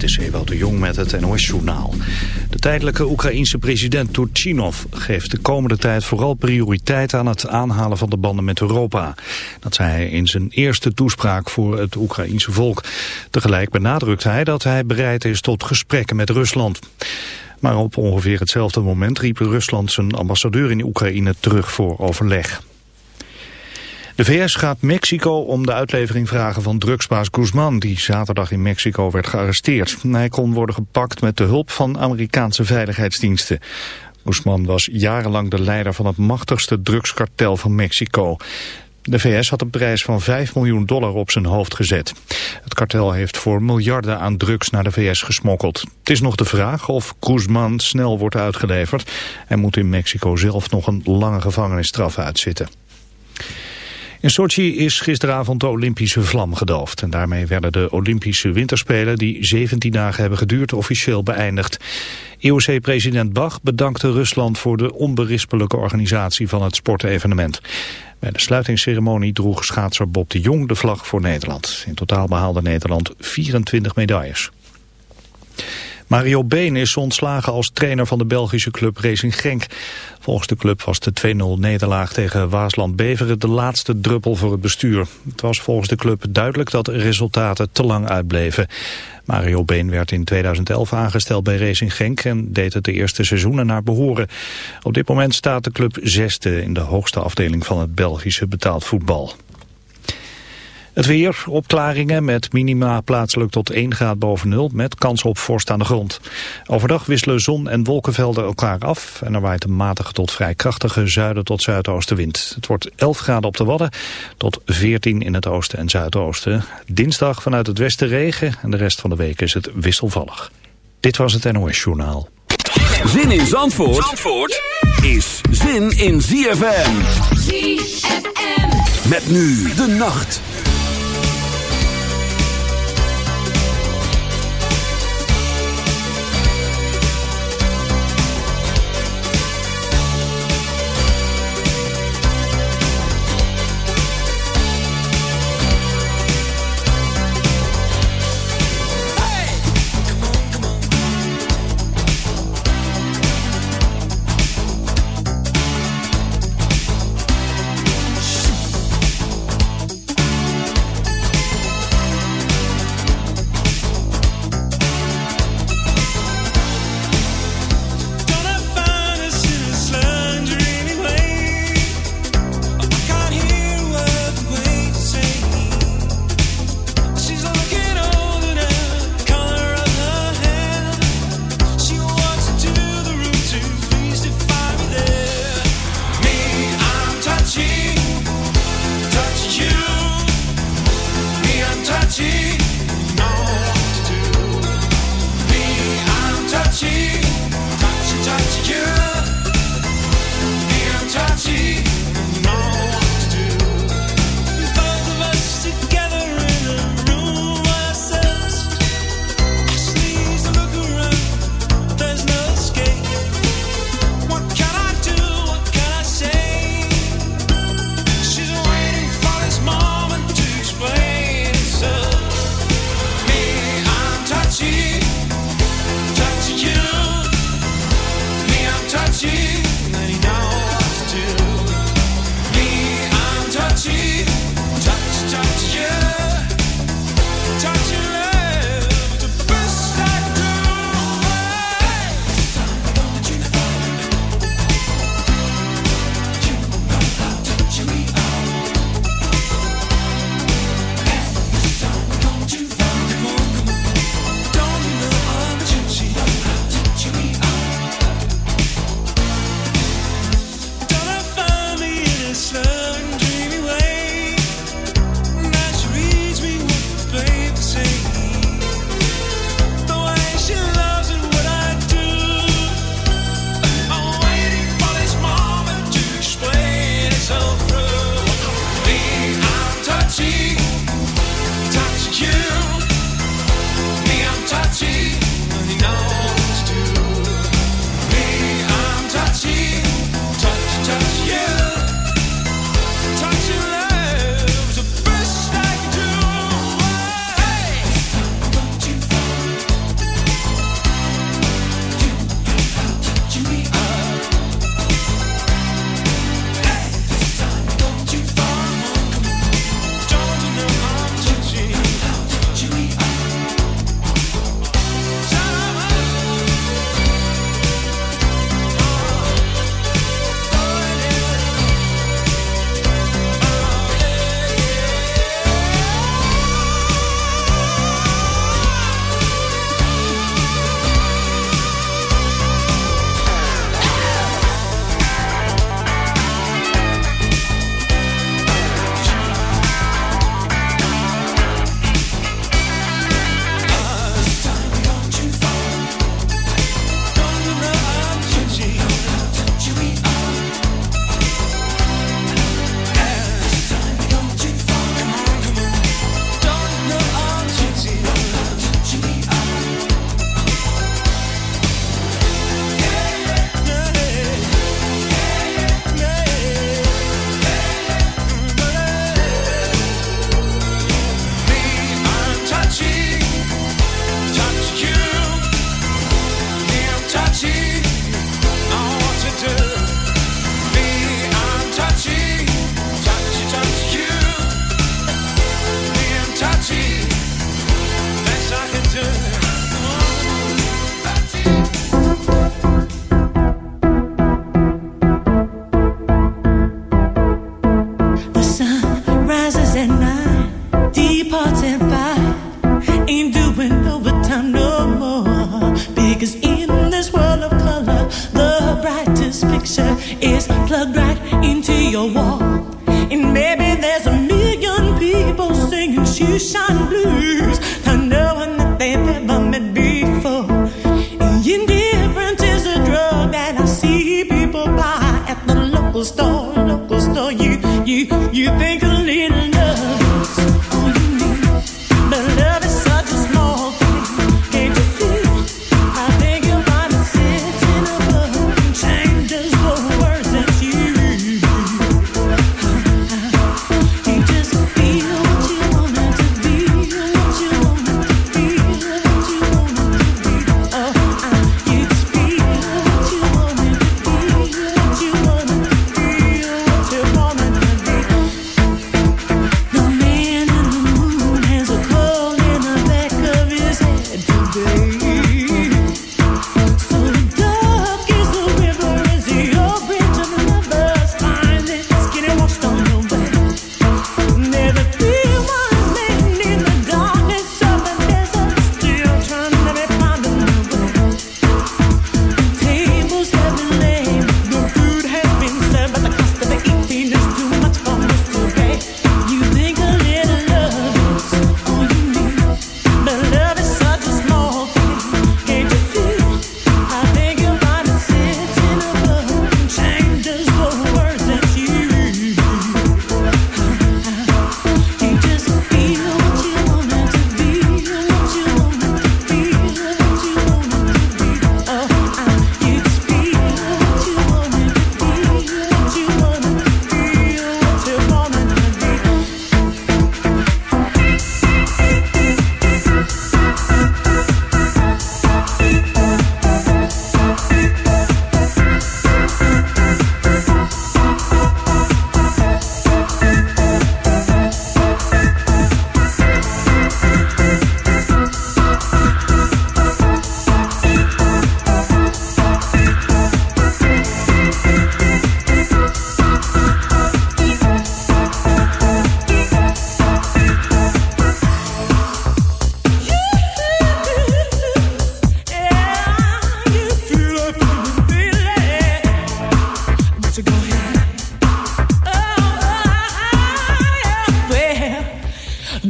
Dit is Ewout de Jong met het NOS-journaal. De tijdelijke Oekraïense president Turchinov geeft de komende tijd vooral prioriteit aan het aanhalen van de banden met Europa. Dat zei hij in zijn eerste toespraak voor het Oekraïense volk. Tegelijk benadrukt hij dat hij bereid is tot gesprekken met Rusland. Maar op ongeveer hetzelfde moment riep Rusland zijn ambassadeur in Oekraïne terug voor overleg. De VS gaat Mexico om de uitlevering vragen van drugsbaas Guzman... die zaterdag in Mexico werd gearresteerd. Hij kon worden gepakt met de hulp van Amerikaanse veiligheidsdiensten. Guzman was jarenlang de leider van het machtigste drugskartel van Mexico. De VS had een prijs van 5 miljoen dollar op zijn hoofd gezet. Het kartel heeft voor miljarden aan drugs naar de VS gesmokkeld. Het is nog de vraag of Guzman snel wordt uitgeleverd. Hij moet in Mexico zelf nog een lange gevangenisstraf uitzitten. In Sochi is gisteravond de Olympische vlam gedoofd. En daarmee werden de Olympische winterspelen die 17 dagen hebben geduurd officieel beëindigd. IOC-president Bach bedankte Rusland voor de onberispelijke organisatie van het sportevenement. Bij de sluitingsceremonie droeg schaatser Bob de Jong de vlag voor Nederland. In totaal behaalde Nederland 24 medailles. Mario Been is ontslagen als trainer van de Belgische club Racing Genk. Volgens de club was de 2-0 nederlaag tegen Waasland-Beveren de laatste druppel voor het bestuur. Het was volgens de club duidelijk dat resultaten te lang uitbleven. Mario Been werd in 2011 aangesteld bij Racing Genk en deed het de eerste seizoenen naar behoren. Op dit moment staat de club zesde in de hoogste afdeling van het Belgische betaald voetbal. Het weer, opklaringen met minima plaatselijk tot 1 graad boven nul met kans op vorst aan de grond. Overdag wisselen zon en wolkenvelden elkaar af en er waait een matige tot vrij krachtige zuiden tot zuidoostenwind. Het wordt 11 graden op de Wadden tot 14 in het oosten en zuidoosten. Dinsdag vanuit het westen regen en de rest van de week is het wisselvallig. Dit was het NOS Journaal. Zin in Zandvoort, Zandvoort is zin in ZFM. ZFM. Met nu de nacht.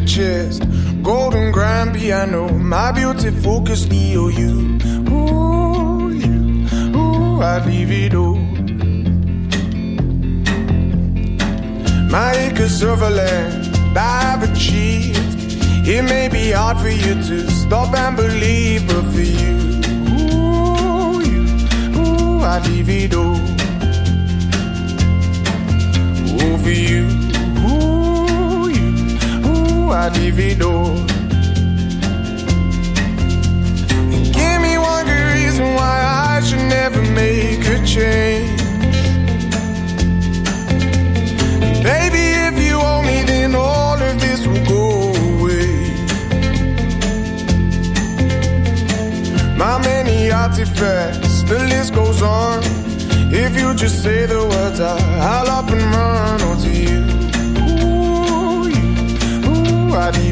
the chest, golden grand piano, my beauty oh, focused EOU. Ooh, you, ooh, I'd leave it all. My acres of land I've achieved. It may be hard for you to stop and believe, but for you, ooh, you, ooh, I'd leave it all. Ooh, for you. Davido. Give me one good reason why I should never make a change. Baby, if you owe me, then all of this will go away. My many artifacts, the list goes on. If you just say the words, I'll up and run. Oh, to you.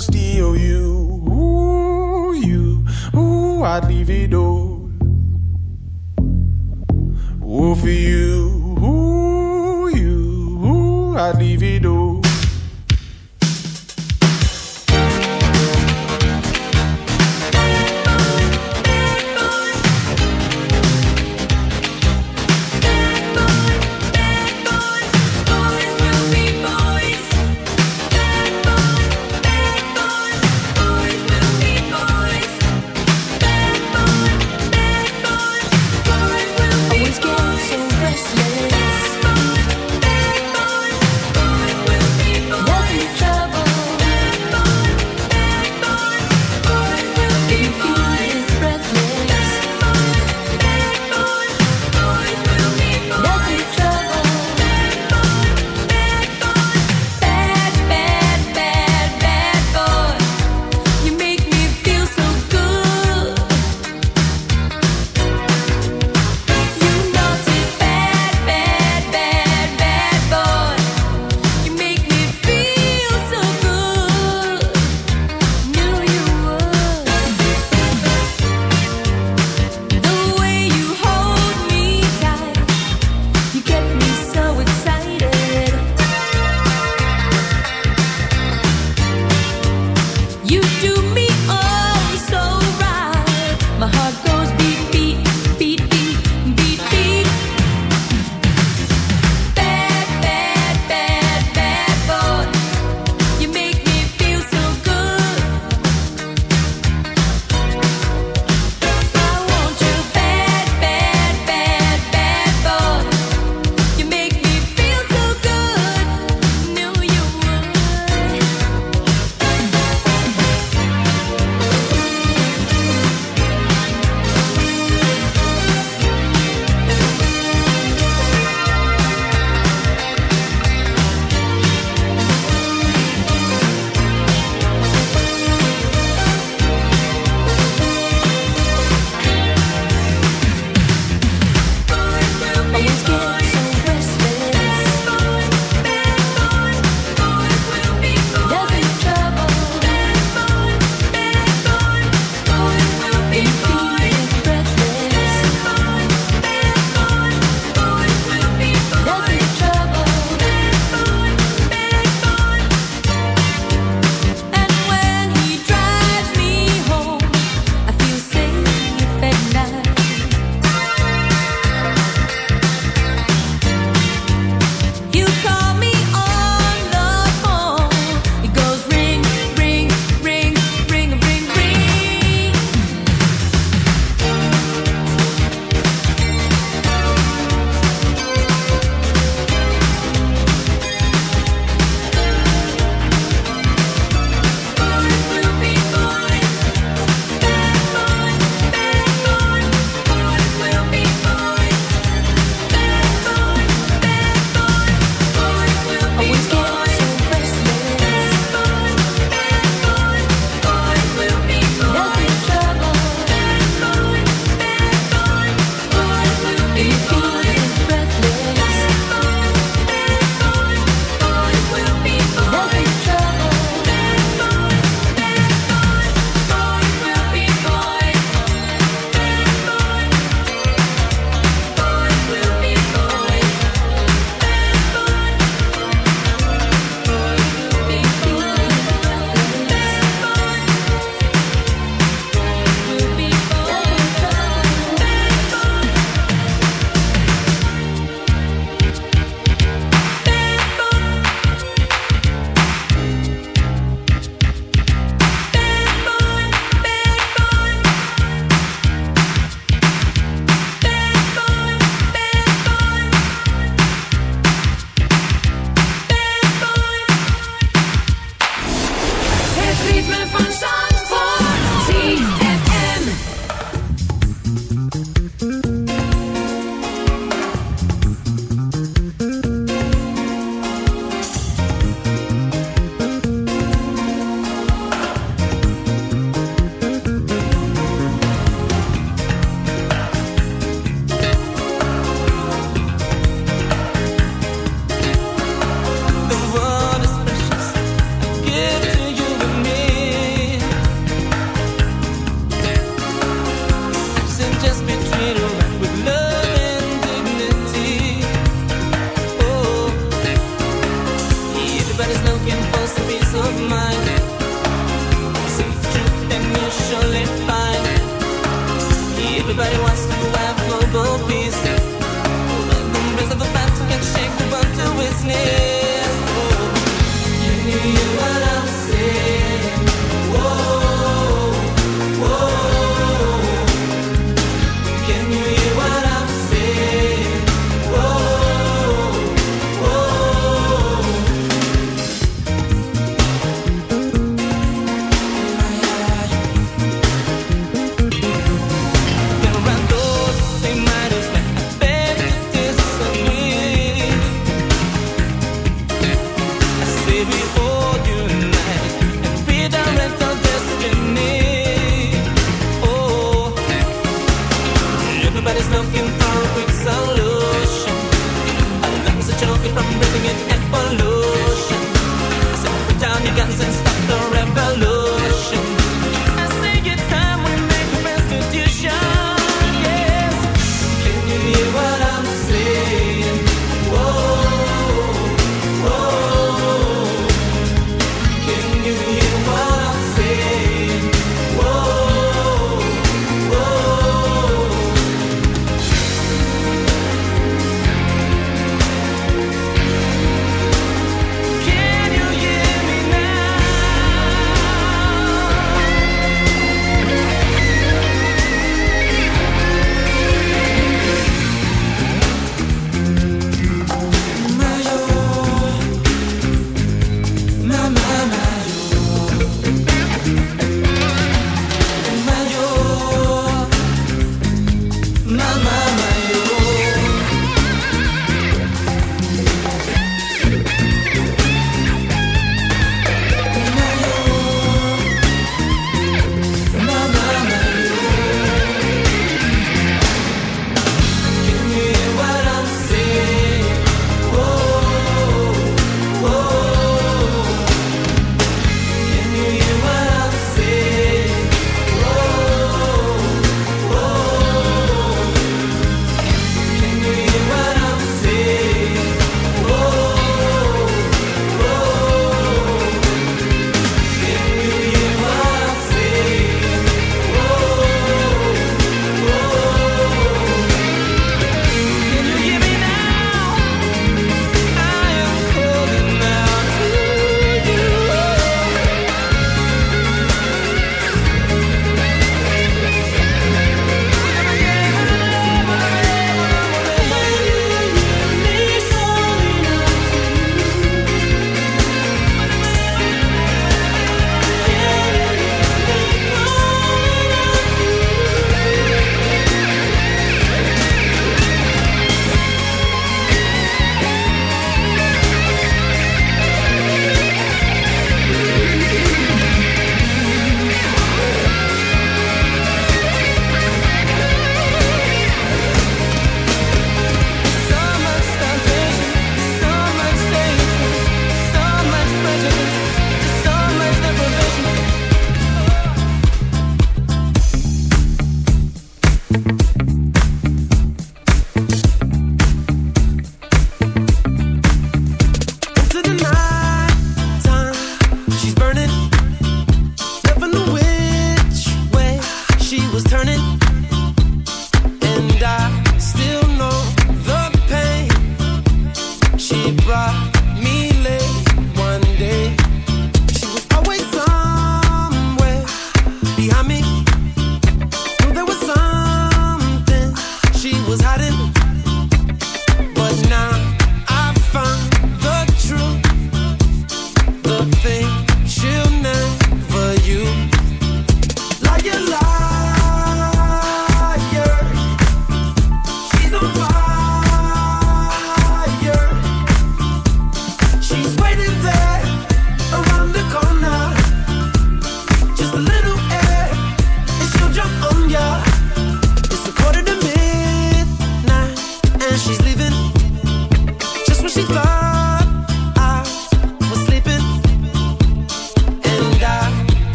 Castillo. You, ooh, you, ooh, I'd leave it all.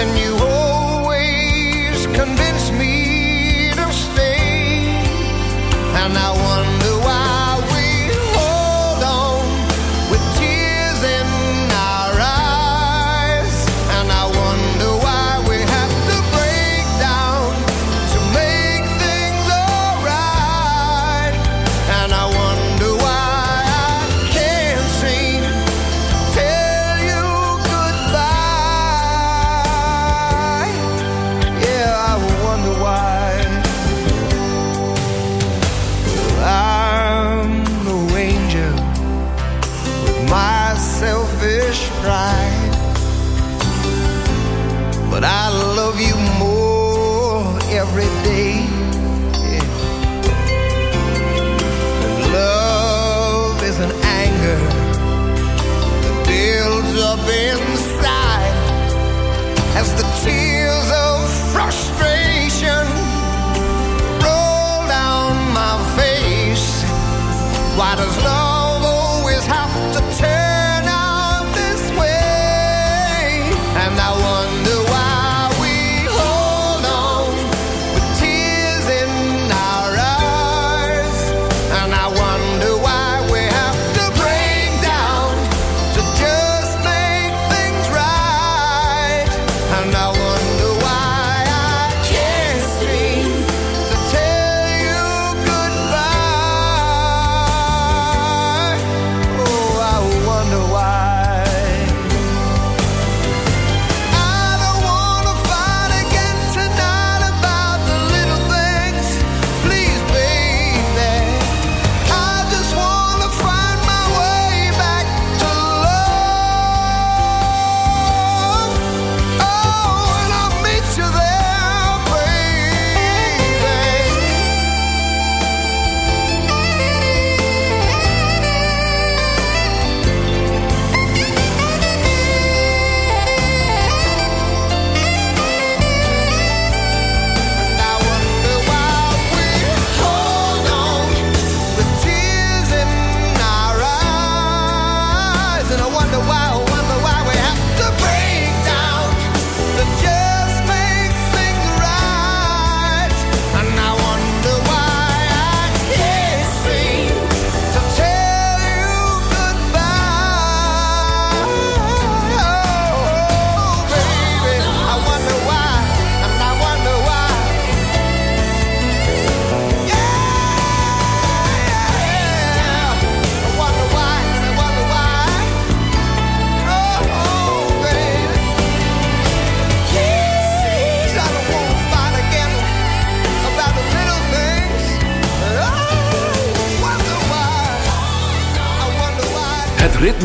and you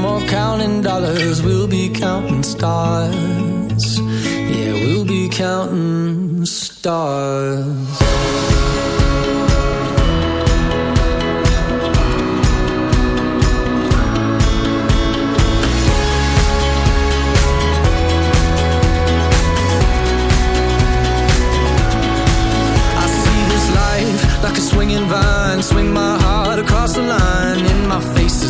more counting dollars, we'll be counting stars. Yeah, we'll be counting stars. like a swinging vine Swing my heart across the line In my face